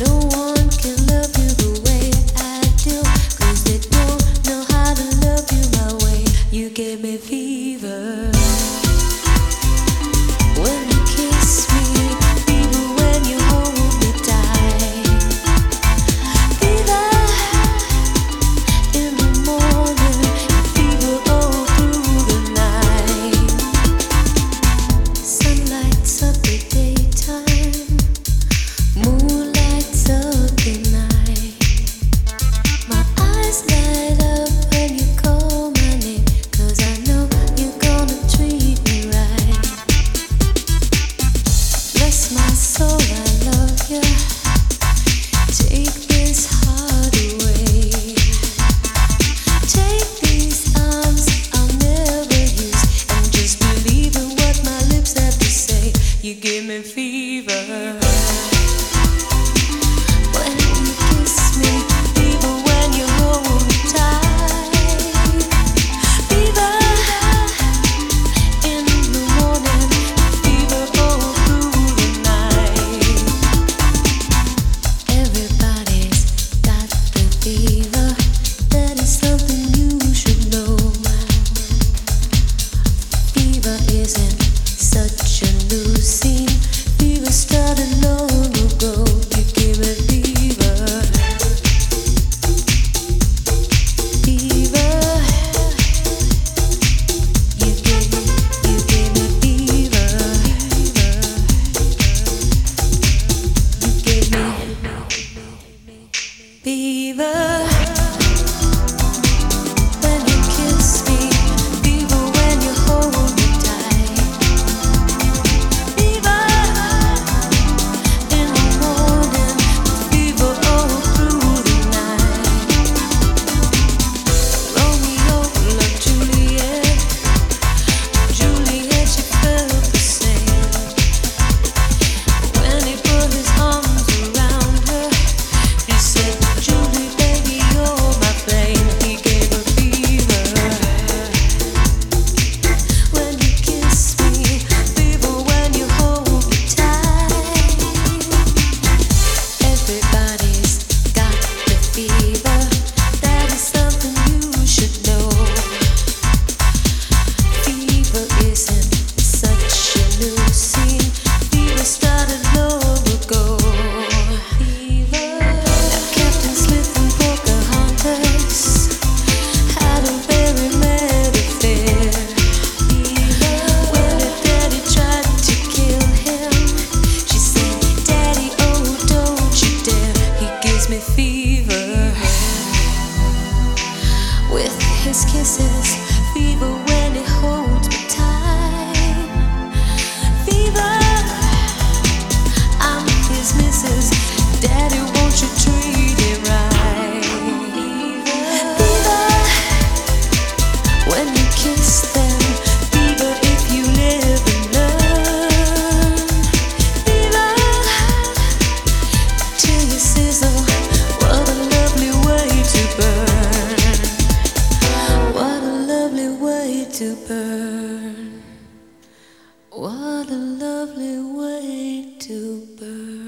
No one Fever started long ago, you gave it fever. His kisses, fever when he holds me tight. Fever, I'm his missus. Daddy, won't you treat it right? Fever, when you kiss them. Fever, if you live and learn. Fever, till you sizzle. to burn. What a lovely way to burn.